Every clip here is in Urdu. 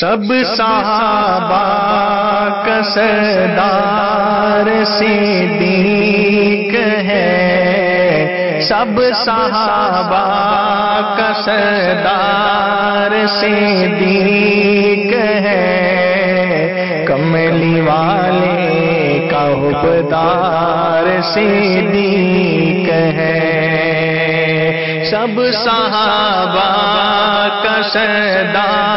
سب صحابہ کا سردار صدیق ہے۔ سب صحابہ کا سردار صدیق ہے۔ کملی والے کا حبدار صدیق ہے۔ سب صحابہ کا سردار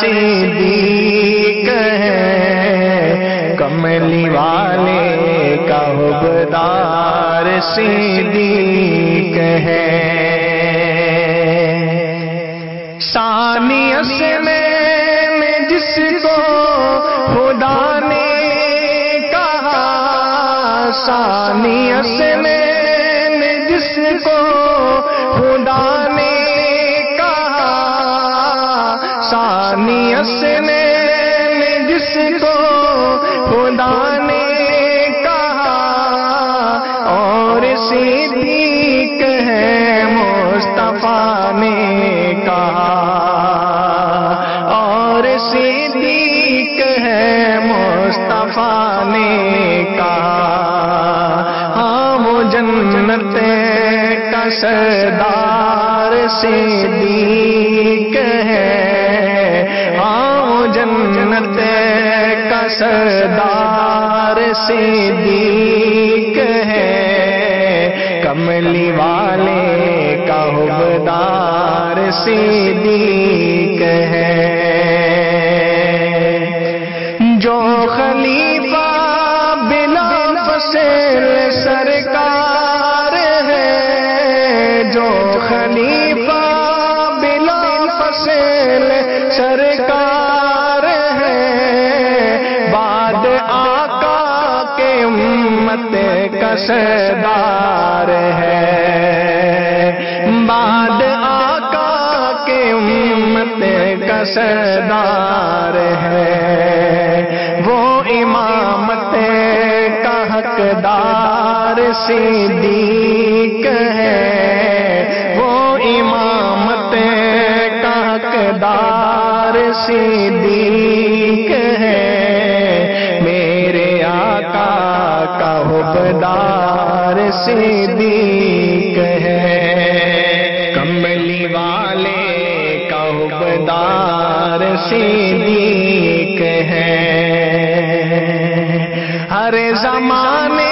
صدیق ہے۔ کملی والے کا حبدار صدیق ہے۔ سانیس میں جس کو خدا نے کہا۔ سانیس میں جس کو خدا خدا نے کہا، اور صدیق ہے مصطفیٰ نے کہا۔ اور صدیق ہے مصطفیٰ نے کہا۔ ہاں وہ جنت کا سردار صدیق ہے۔ ہاں وہ جنت کا سردار صدیق ہے۔ کملی والے کا حبدار صدیق ہے۔ جو خلیفہ بلا سے کا سردار ہے۔ بعد آقا کے امت کا سردار ہے۔ وہ امامت کا حقدار صدیق ہے۔ وہ امامت کا حقدار صدیق کا حبدار صدیق ہے کملی والے کا حبدار صدیق ہے ہر زمانے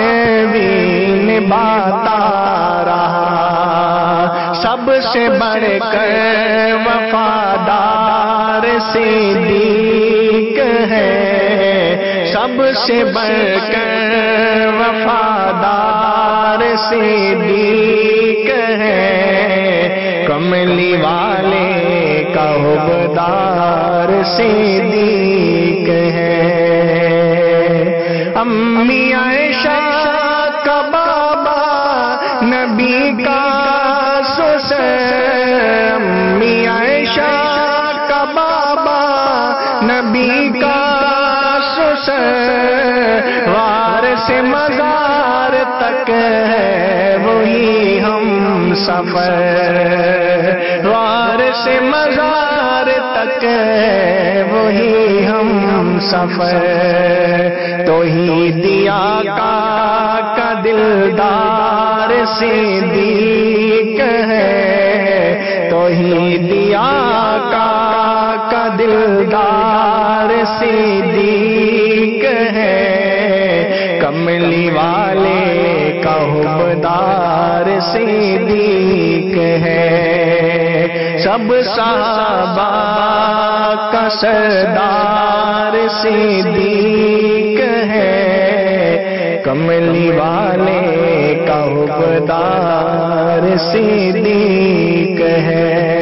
کا پیروی نبھاتا رہا۔ سب سے بڑھ کر وفادار صدیق ہے۔ سب سے بڑھ کر وفادار صدیق ہے۔ کملی والے کا حبدار صدیق ہے۔ نبی کا امی عائشہ کا بابا، نبی کا وار سے مزار تک ہے وہی ہم سفر۔ وار سے مزار تک ہے وہی ہم سفر۔ تو ہی دیا کا دلدار صدیق ہے تو ہی دیا کا دلدار صدیق ہے۔ کملی والے کا حبدار صدیق ہے۔ سب صحابہ کا سردار صدیق ہے۔ کملی والے کا حبدار سیدھی ہے۔